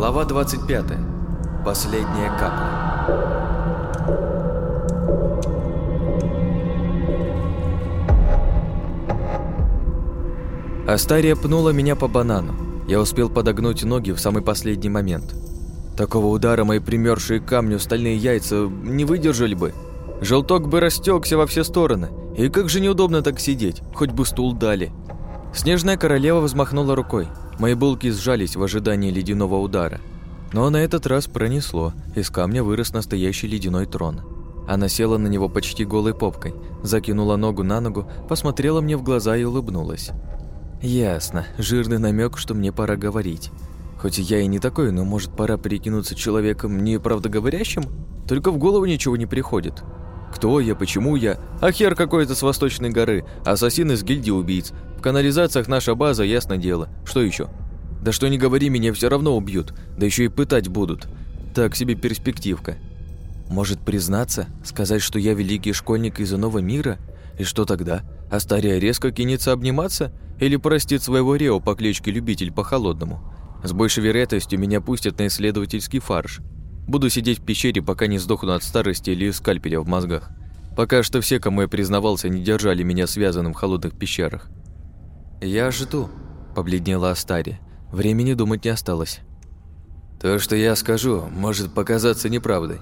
Глава 25. Последняя капля. Астария пнула меня по банану. Я успел подогнуть ноги в самый последний момент. Такого удара мои примершие к камню стальные яйца не выдержали бы. Желток бы растекся во все стороны. И как же неудобно так сидеть, хоть бы стул дали. Снежная королева взмахнула рукой. Мои булки сжались в ожидании ледяного удара. Но на этот раз пронесло. Из камня вырос настоящий ледяной трон. Она села на него почти голой попкой, закинула ногу на ногу, посмотрела мне в глаза и улыбнулась. Ясно, жирный намек, что мне пора говорить. Хоть я и не такой, но может пора прикинуться человеком неправдоговорящим? Только в голову ничего не приходит. Кто я, почему я? А хер какой-то с восточной горы, ассасин из гильдии убийц. В канализациях наша база, ясно дело. Что еще? Да что не говори, меня все равно убьют, да еще и пытать будут. Так себе перспективка. Может признаться, сказать, что я великий школьник из иного мира? И что тогда? Астария резко кинется обниматься? Или простит своего Рео по кличке Любитель по-холодному? С большей вероятностью меня пустят на исследовательский фарш. Буду сидеть в пещере, пока не сдохну от старости или скальпеля в мозгах. Пока что все, кому я признавался, не держали меня связанным в холодных пещерах. «Я жду», – побледнела Астария. Времени думать не осталось. «То, что я скажу, может показаться неправдой».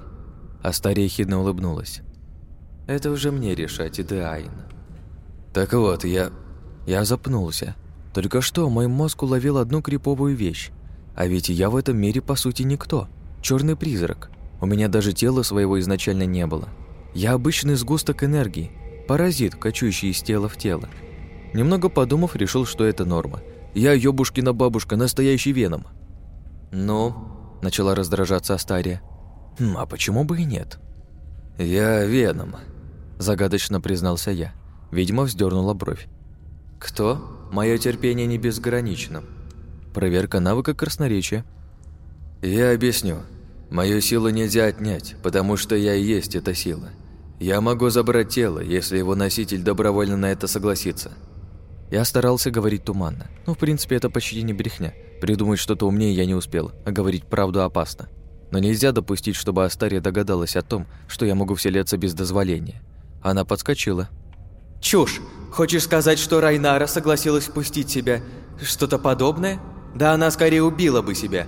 Астария хидно улыбнулась. «Это уже мне решать, Идеайн». «Так вот, я...» Я запнулся. Только что мой мозг уловил одну криповую вещь. А ведь я в этом мире, по сути, никто. Черный призрак. У меня даже тела своего изначально не было. Я обычный сгусток энергии, паразит, кочующий из тела в тело. Немного подумав, решил, что это норма. Я ёбушкина бабушка, настоящий веном. «Ну?» – начала раздражаться Астария. «Хм, «А почему бы и нет?» «Я веном», – загадочно признался я. Ведьма вздернула бровь. «Кто? Мое терпение не безгранично». Проверка навыка красноречия. «Я объясню. Мою силу нельзя отнять, потому что я и есть эта сила. Я могу забрать тело, если его носитель добровольно на это согласится». Я старался говорить туманно. Ну, в принципе, это почти не брехня. Придумать что-то умнее я не успел, а говорить правду опасно. Но нельзя допустить, чтобы Астария догадалась о том, что я могу вселяться без дозволения. Она подскочила. «Чушь! Хочешь сказать, что Райнара согласилась впустить себя? Что-то подобное? Да она скорее убила бы себя!»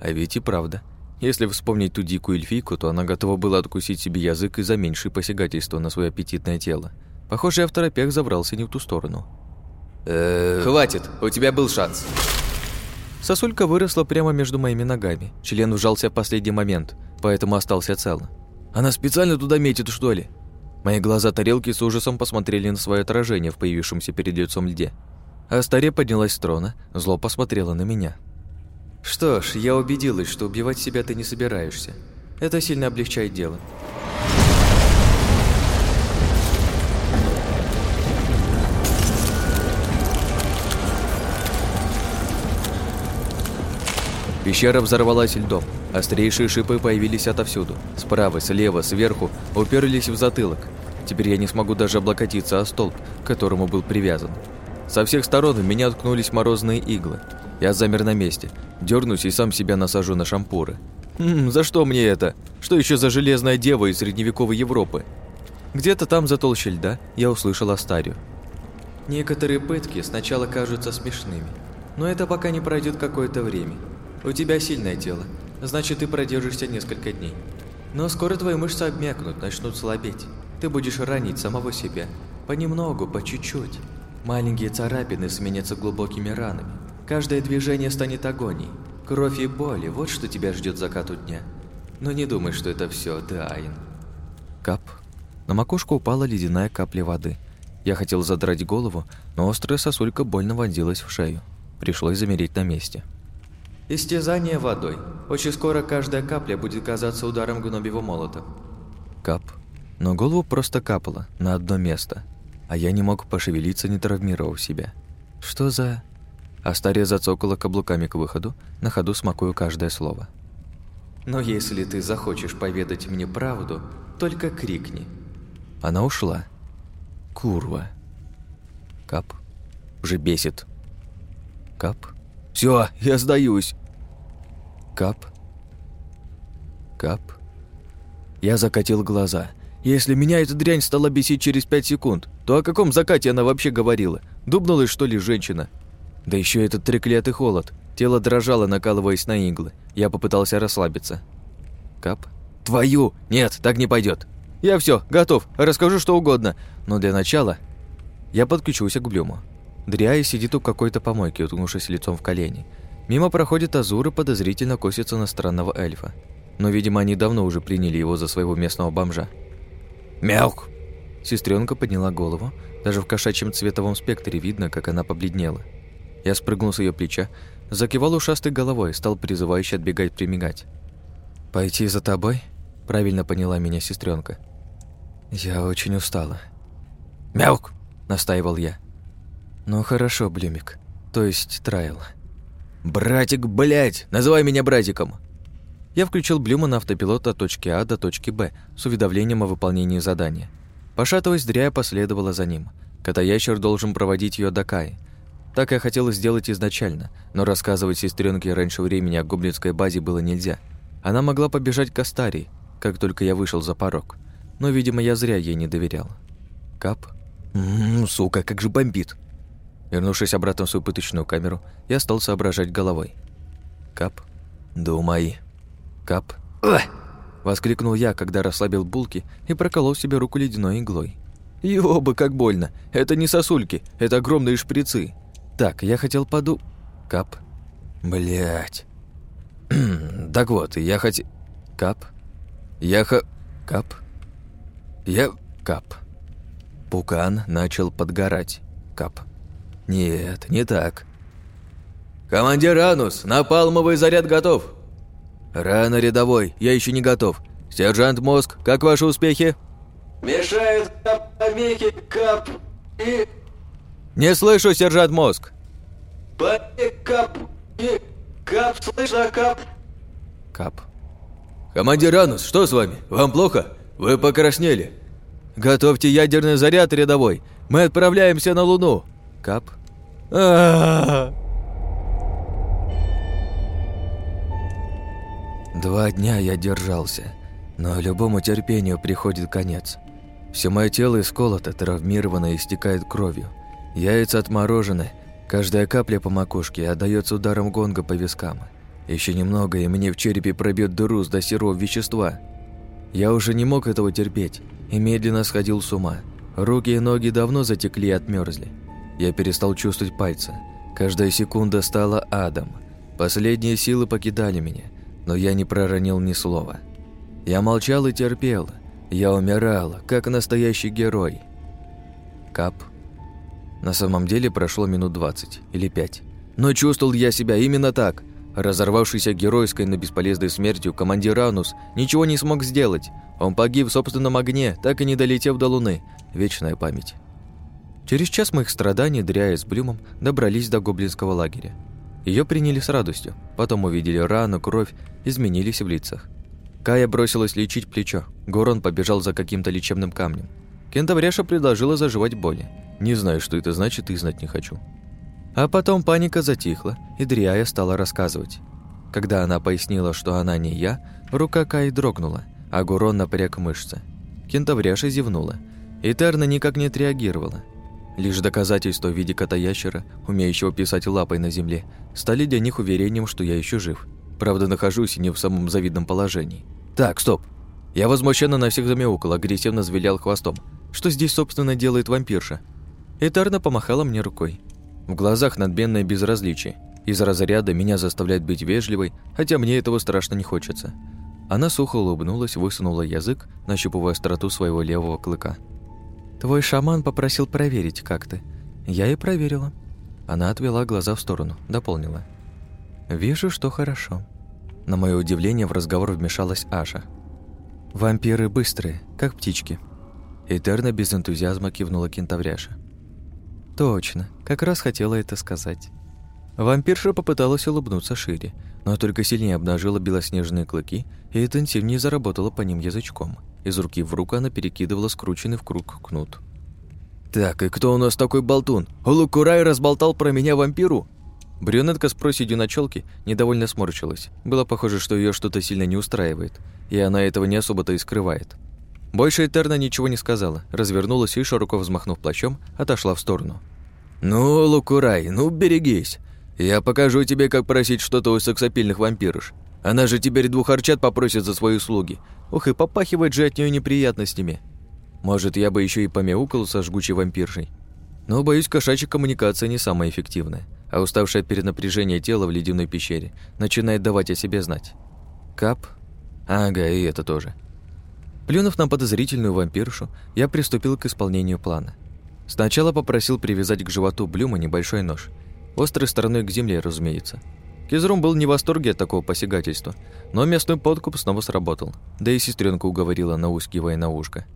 А ведь и правда. Если вспомнить ту дикую эльфийку, то она готова была откусить себе язык из-за меньшей посягательства на свое аппетитное тело. Похоже, я в торопях забрался не в ту сторону. «Хватит, у тебя был шанс!» Сосулька выросла прямо между моими ногами. Член вжался в последний момент, поэтому остался цел. «Она специально туда метит, что ли?» Мои глаза тарелки с ужасом посмотрели на свое отражение в появившемся перед лицом льде. Астария поднялась с трона, зло посмотрела на меня. «Что ж, я убедилась, что убивать себя ты не собираешься. Это сильно облегчает дело. Пещера взорвалась льдом. Острейшие шипы появились отовсюду. Справа, слева, сверху уперлись в затылок. Теперь я не смогу даже облокотиться о столб, к которому был привязан. Со всех сторон в меня ткнулись морозные иглы. Я замер на месте, дернусь и сам себя насажу на шампуры. Хм, за что мне это? Что еще за железная дева из средневековой Европы? Где-то там за толщей льда я услышал Астарию. Некоторые пытки сначала кажутся смешными, но это пока не пройдет какое-то время. У тебя сильное тело, значит, ты продержишься несколько дней. Но скоро твои мышцы обмякнут, начнут слабеть. Ты будешь ранить самого себя. Понемногу, по чуть-чуть. Маленькие царапины сменятся глубокими ранами. Каждое движение станет агонией. Кровь и боли – вот что тебя ждет закату дня. Но не думай, что это все, Дайн. Кап. На макушку упала ледяная капля воды. Я хотел задрать голову, но острая сосулька больно вонзилась в шею. Пришлось замереть на месте. Истязание водой. Очень скоро каждая капля будет казаться ударом гнобьего молота. Кап. Но голову просто капало на одно место. А я не мог пошевелиться, не травмировав себя. Что за... Астария зацокала каблуками к выходу, на ходу смакую каждое слово. «Но если ты захочешь поведать мне правду, только крикни». Она ушла. Курва. Кап. Уже бесит. Кап. Все, я сдаюсь. Кап. Кап. Я закатил глаза. Если меня эта дрянь стала бесить через пять секунд, то о каком закате она вообще говорила? Дубнулась, что ли, женщина? Да еще этот треклятый холод. Тело дрожало, накалываясь на иглы. Я попытался расслабиться. Кап. Твою! Нет, так не пойдет. Я все, готов, расскажу что угодно. Но для начала я подключился к Блюму. Дриая сидит у какой-то помойки, уткнувшись лицом в колени. Мимо проходит Азур и подозрительно косится на странного эльфа. Но, видимо, они давно уже приняли его за своего местного бомжа. «Мяук!» Сестренка подняла голову. Даже в кошачьем цветовом спектре видно, как она побледнела. Я спрыгнул с ее плеча, закивал ушастой головой, стал призывающе отбегать-примигать. «Пойти за тобой?» Правильно поняла меня сестренка. «Я очень устала». «Мяук!» – настаивал я. «Ну хорошо, Блюмик. То есть Трайл». «Братик, блядь! Называй меня братиком!» Я включил Блюма на автопилот от точки А до точки Б с уведомлением о выполнении задания. Пошатываясь, дряя последовала за ним. Котоящер должен проводить ее до Каи. Так я хотел сделать изначально, но рассказывать сестренке раньше времени о гоблинской базе было нельзя. Она могла побежать к Астарии, как только я вышел за порог. Но, видимо, я зря ей не доверял. Кап? Ммм, сука, как же бомбит. Вернувшись обратно в свою пыточную камеру, я стал соображать головой. Кап? Думай. Кап? Воскликнул я, когда расслабил булки и проколол себе руку ледяной иглой. Ёба, как больно! Это не сосульки, это огромные шприцы. Так, я хотел поду... Кап? Блять. так вот, я хотел... Кап? Я х... Кап? Я... Кап. Пукан начал подгорать. Кап. Нет, не так. «Командир Анус, напалмовый заряд готов!» «Рано, рядовой, я еще не готов. Сержант Мозг, как ваши успехи?» «Мешает кап помехи, кап и...» «Не слышу, сержант Мозг!» «Помехи, кап кап, слышно, кап...» Кап. «Командир Анус, что с вами? Вам плохо? Вы покраснели?» «Готовьте ядерный заряд, рядовой. Мы отправляемся на Луну!» Кап. А Два дня я держался, но любому терпению приходит конец. Все мое тело исколото, травмировано и истекает кровью. Яйца отморожены, каждая капля по макушке отдается ударом гонга по вискам. Еще немного, и мне в черепе пробьет дыру с до вещества. Я уже не мог этого терпеть и медленно сходил с ума. Руки и ноги давно затекли и отмерзли. Я перестал чувствовать пальцы. Каждая секунда стала адом. Последние силы покидали меня, но я не проронил ни слова. Я молчал и терпел. Я умирал, как настоящий герой. Кап. На самом деле прошло минут двадцать или пять. Но чувствовал я себя именно так. Разорвавшийся геройской, но бесполезной смертью командир Анус ничего не смог сделать. Он погиб в собственном огне, так и не долетев до Луны. Вечная память. Через час моих страданий Дряя с Блюмом добрались до гоблинского лагеря. Ее приняли с радостью, потом увидели рану, кровь, изменились в лицах. Кая бросилась лечить плечо, Горон побежал за каким-то лечебным камнем. Кентавряша предложила заживать боли. Не знаю, что это значит и знать не хочу. А потом паника затихла, и Дриая стала рассказывать. Когда она пояснила, что она не я, рука Каи дрогнула, а Гурон напряг мышцы. Кентавряша зевнула, и Терна никак не отреагировала – Лишь доказательства в виде кота-ящера, умеющего писать лапой на земле, стали для них уверением, что я еще жив. Правда, нахожусь не в самом завидном положении. Так, стоп. Я возмущенно на всех замяукал, агрессивно звилял хвостом. Что здесь, собственно, делает вампирша? Этарна помахала мне рукой. В глазах надменное безразличие. Из разряда меня заставляет быть вежливой, хотя мне этого страшно не хочется. Она сухо улыбнулась, высунула язык, нащупывая остроту своего левого клыка. Твой шаман попросил проверить, как ты. Я и проверила. Она отвела глаза в сторону, дополнила. Вижу, что хорошо. На мое удивление в разговор вмешалась Аша. Вампиры быстрые, как птички. Этерна без энтузиазма кивнула кентавряша. Точно, как раз хотела это сказать. Вампирша попыталась улыбнуться шире, но только сильнее обнажила белоснежные клыки и интенсивнее заработала по ним язычком – из руки в руку она перекидывала скрученный в круг кнут. «Так, и кто у нас такой болтун? Лукурай разболтал про меня вампиру?» Брюнетка с проседью на челке недовольно сморщилась. Было похоже, что ее что-то сильно не устраивает, и она этого не особо-то и скрывает. Больше Этерна ничего не сказала, развернулась и, широко взмахнув плащом, отошла в сторону. «Ну, Лукурай, ну берегись. Я покажу тебе, как просить что-то у сексапильных вампирш. Она же теперь двух арчат попросит за свои услуги. Ух, и попахивает же от нее неприятностями. Может, я бы еще и помяукал со жгучей вампиршей. Но, боюсь, кошачья коммуникация не самая эффективная, а уставшее от перенапряжения тело в ледяной пещере начинает давать о себе знать. Кап? Ага, и это тоже. Плюнув на подозрительную вампиршу, я приступил к исполнению плана. Сначала попросил привязать к животу Блюма небольшой нож. Острой стороной к земле, разумеется. Кизрум был не в восторге от такого посягательства, но местный подкуп снова сработал, да и сестренка уговорила, наускивая на ушко.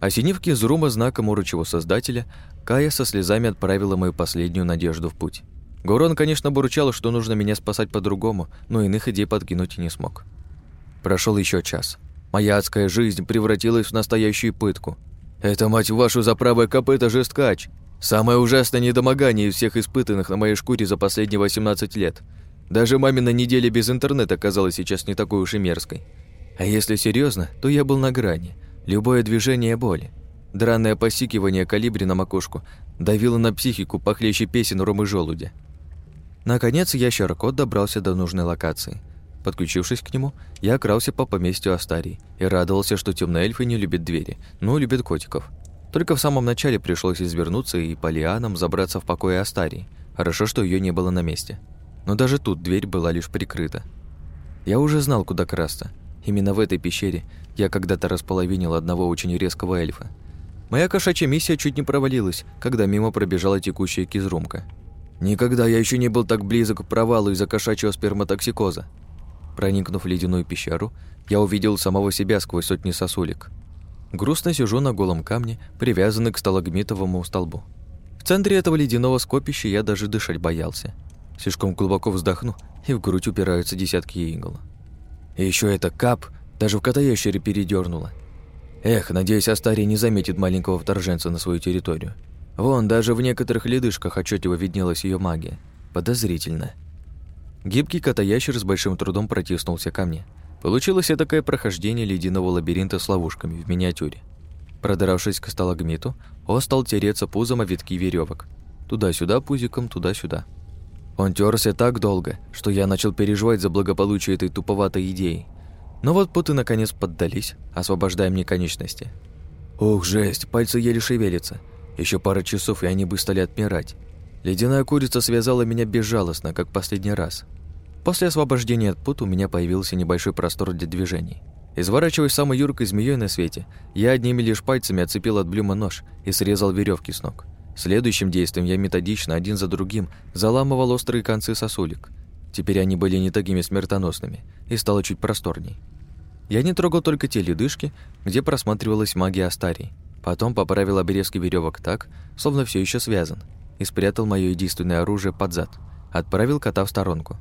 Осенив Кизрума знаком урочего создателя, Кая со слезами отправила мою последнюю надежду в путь. Гурон, конечно, бурчал, что нужно меня спасать по-другому, но иных идей подкинуть и не смог. Прошел еще час. Моя адская жизнь превратилась в настоящую пытку. Это, мать вашу, за правое копыто жесткач. Самое ужасное недомогание из всех испытанных на моей шкуре за последние 18 лет. Даже мамина неделя без интернета казалась сейчас не такой уж и мерзкой. А если серьезно, то я был на грани. Любое движение боли. Драное посикивание калибри на макушку давило на психику похлеще песен Ромы Желудя. Наконец ящеркот добрался до нужной локации – Подключившись к нему, я крался по поместью Астарии и радовался, что темные эльфы не любят двери, но любят котиков. Только в самом начале пришлось извернуться и по лианам забраться в покое Астарии. Хорошо, что ее не было на месте. Но даже тут дверь была лишь прикрыта. Я уже знал, куда красться. Именно в этой пещере я когда-то располовинил одного очень резкого эльфа. Моя кошачья миссия чуть не провалилась, когда мимо пробежала текущая кизрумка. Никогда я еще не был так близок к провалу из-за кошачьего сперматоксикоза. Проникнув в ледяную пещеру, я увидел самого себя сквозь сотни сосулек. Грустно сижу на голом камне, привязанный к сталагмитовому столбу. В центре этого ледяного скопища я даже дышать боялся. Слишком глубоко вздохну, и в грудь упираются десятки игл. И еще это кап даже в котоящере передернуло. Эх, надеюсь, Астария не заметит маленького вторженца на свою территорию. Вон, даже в некоторых ледышках отчетливо виднелась ее магия. Подозрительно. Гибкий котоящер с большим трудом протиснулся ко мне. Получилось такое прохождение ледяного лабиринта с ловушками в миниатюре. Продравшись к сталагмиту, он стал тереться пузом о витки веревок. Туда-сюда пузиком, туда-сюда. Он терся так долго, что я начал переживать за благополучие этой туповатой идеи. Но вот путы наконец поддались, освобождая мне конечности. Ух, жесть, пальцы еле шевелятся. Еще пара часов, и они бы стали отмирать. Ледяная курица связала меня безжалостно, как последний раз. После освобождения от пут у меня появился небольшой простор для движений. Изворачиваясь самой юркой змеей на свете, я одними лишь пальцами отцепил от блюма нож и срезал веревки с ног. Следующим действием я методично, один за другим, заламывал острые концы сосулек. Теперь они были не такими смертоносными, и стало чуть просторней. Я не трогал только те ледышки, где просматривалась магия Астарии. Потом поправил обрезки веревок так, словно все еще связан, и спрятал мое единственное оружие под зад. Отправил кота в сторонку.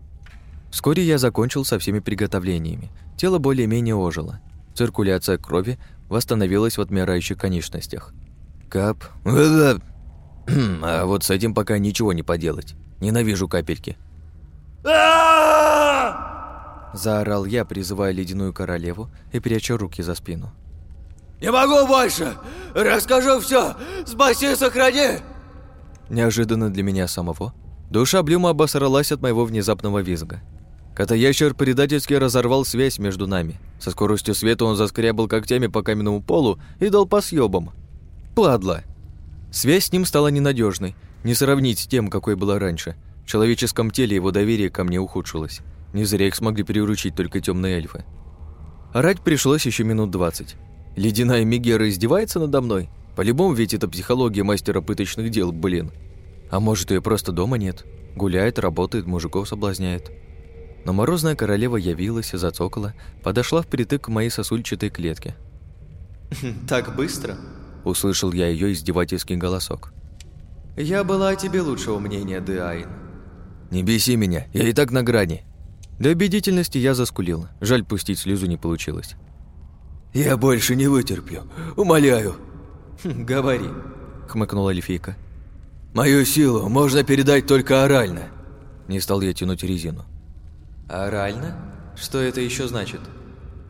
Вскоре я закончил со всеми приготовлениями. Тело более-менее ожило. Циркуляция крови восстановилась в отмирающих конечностях. Кап... А вот с этим пока ничего не поделать. Ненавижу капельки. Заорал я, призывая ледяную королеву и пряча руки за спину. «Не могу больше! Расскажу все! Спаси, сохрани!» Неожиданно для меня самого, душа Блюма обосралась от моего внезапного визга. Котоящер предательски разорвал связь между нами. Со скоростью света он заскрябал когтями по каменному полу и дал по съёбам. Падла! Связь с ним стала ненадежной, не сравнить с тем, какой была раньше. В человеческом теле его доверие ко мне ухудшилось. Не зря их смогли приручить только темные эльфы. Орать пришлось еще минут двадцать. Ледяная Мегера издевается надо мной? По-любому ведь это психология мастера пыточных дел, блин. А может, ее просто дома нет? Гуляет, работает, мужиков соблазняет. Но морозная королева явилась, зацокала, подошла впритык к моей сосульчатой клетке. «Так быстро?» – услышал я ее издевательский голосок. «Я была о тебе лучшего мнения, Деайн». «Не беси меня, я и так на грани». До убедительности я заскулил, жаль, пустить слезу не получилось. «Я больше не вытерплю, умоляю». «Хм, «Говори», – хмыкнула эльфийка. «Мою силу можно передать только орально». Не стал я тянуть резину. «Орально? Что это еще значит?»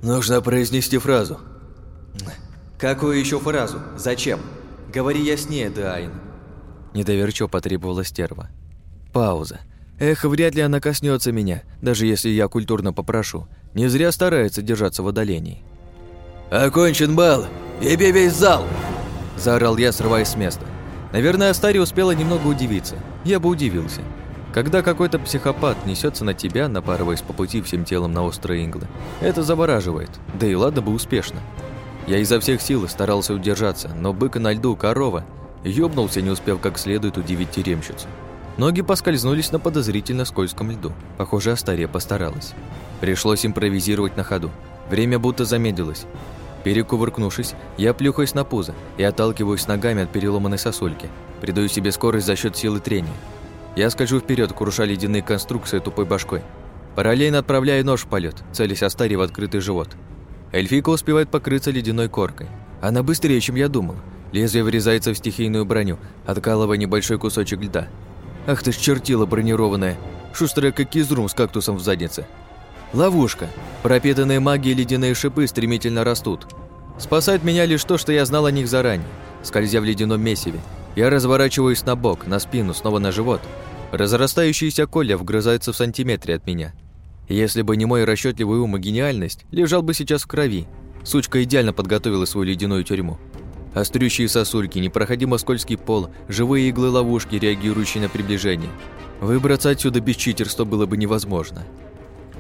«Нужно произнести фразу». «Какую еще фразу? Зачем? Говори яснее, Дайн». Недоверчиво потребовала стерва. Пауза. Эх, вряд ли она коснется меня, даже если я культурно попрошу. Не зря старается держаться в отдалении. «Окончен бал! Ебе весь зал!» Заорал я, срываясь с места. Наверное, Астари успела немного удивиться. Я бы удивился. Когда какой-то психопат несется на тебя, напарываясь по пути всем телом на острые иглы, это завораживает, да и ладно бы успешно. Я изо всех сил старался удержаться, но бык на льду корова ёбнулся, не успев как следует удивить тюремщицу. Ноги поскользнулись на подозрительно скользком льду. Похоже, Астария постаралась. Пришлось импровизировать на ходу. Время будто замедлилось. Перекувыркнувшись, я плюхаюсь на пузо и отталкиваюсь ногами от переломанной сосульки. Придаю себе скорость за счет силы трения. Я скольжу вперед, круша ледяные конструкции тупой башкой. Параллельно отправляю нож в полет, целясь Астари в открытый живот. Эльфийка успевает покрыться ледяной коркой. Она быстрее, чем я думал. Лезвие врезается в стихийную броню, откалывая небольшой кусочек льда. Ах ты ж чертила бронированная, шустрая как кизрум с кактусом в заднице. Ловушка. Пропитанные магией ледяные шипы стремительно растут. Спасает меня лишь то, что я знал о них заранее. Скользя в ледяном месиве, я разворачиваюсь на бок, на спину, снова на живот. Разрастающийся коля вгрызается в сантиметре от меня. Если бы не мой расчетливый ум и гениальность, лежал бы сейчас в крови. Сучка идеально подготовила свою ледяную тюрьму. Острющие сосульки, непроходимо скользкий пол, живые иглы ловушки, реагирующие на приближение. Выбраться отсюда без читерства было бы невозможно.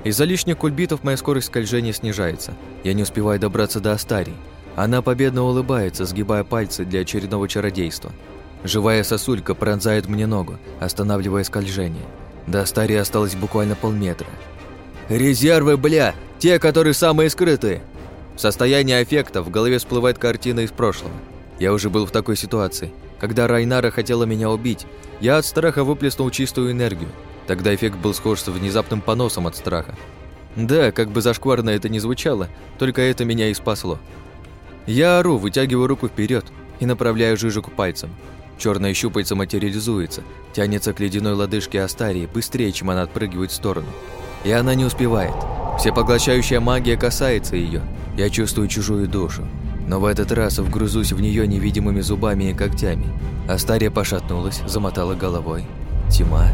Из-за лишних кульбитов моя скорость скольжения снижается. Я не успеваю добраться до Астарии. Она победно улыбается, сгибая пальцы для очередного чародейства. Живая сосулька пронзает мне ногу, останавливая скольжение. До Астарии осталось буквально полметра. «Резервы, бля! Те, которые самые скрытые!» В состоянии аффекта в голове всплывает картина из прошлого. Я уже был в такой ситуации. Когда Райнара хотела меня убить, я от страха выплеснул чистую энергию. Тогда эффект был схож с внезапным поносом от страха. Да, как бы зашкварно это ни звучало, только это меня и спасло. Я ору, вытягиваю руку вперед и направляю жижику пальцем. Черное щупальце материализуется, тянется к ледяной лодыжке Астарии быстрее, чем она отпрыгивает в сторону. И она не успевает. Всепоглощающая магия касается ее. Я чувствую чужую душу. Но в этот раз вгрызусь в нее невидимыми зубами и когтями. Астария пошатнулась, замотала головой. Тьма